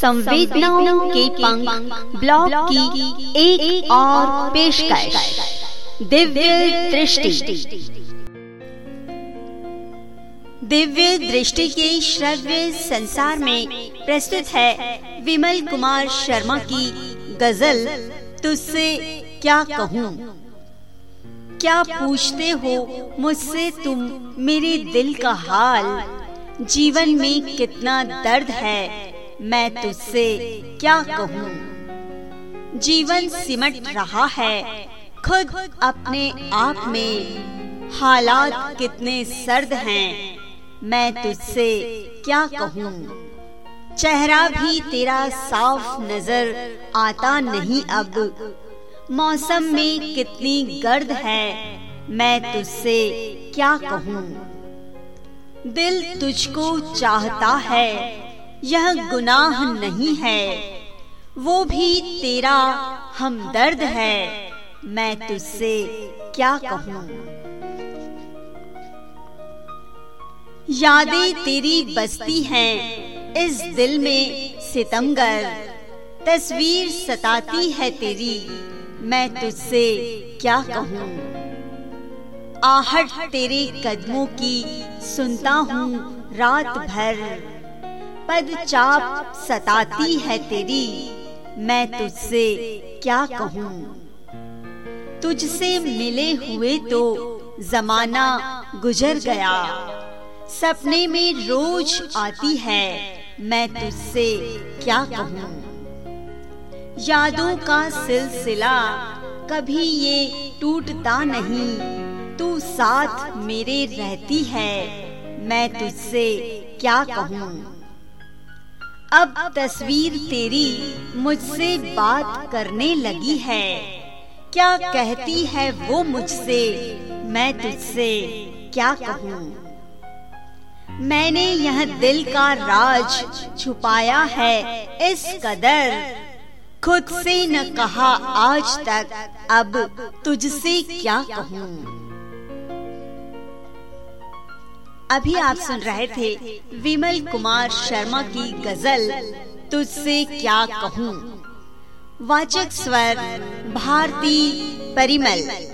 संवेदनाओं के पंख ब्लॉग की एक, एक और पेशकश। दिव्य दृष्टि। दिव्य दृष्टि के श्रव्य संसार में प्रस्तुत है विमल कुमार शर्मा की गज़ल तुझसे क्या कहूँ? क्या पूछते हो मुझसे तुम मेरे दिल का हाल? जीवन में कितना दर्द है मैं तुझसे क्या कहूँ? जीवन सिमट रहा है। खुद अपने आप में हालात कितने सर्द हैं। मैं तुझसे क्या कहूँ? चेहरा भी तेरा साफ़ नज़र आता नहीं अब। मौसम में कितनी गर्द है। मैं तुझसे क्या कहूँ? दिल तुझको चाहता है। यह गुनाह नहीं है। वो भी तेरा हमदर्द है। मैं तुझसे क्या कहूँ? यादें तेरी बसती हैं। इस दिल में सितमगर तस्वीर सताती है तेरी। मैं तुझसे क्या कहूँ? आहट तेरे कदमों की सुनता हूँ रात भर। पद चाप सताती है तेरी। मैं तुझसे क्या कहूँ? तुझसे मिले हुए तो जमाना गुजर गया। सपने में रोज आती है, मैं तुझसे क्या कहूँ? यादों का सिलसिला कभी ये टूटता नहीं। तू साथ मेरे रहती है, मैं तुझसे क्या कहूँ? अब तस्वीर तेरी मुझसे बात करने लगी है। क्या कहती है वो मुझसे? मैं तुझसे क्या कहूँ? मैंने यह दिल का राज छुपाया है इस कदर। खुद से न कहा आज तक, अब तुझसे क्या कहूँ? अभी आप सुन रहे थे विमल कुमार शर्मा की गज़ल तुझसे क्या कहूँ? वाचक स्वर भारती परिमल।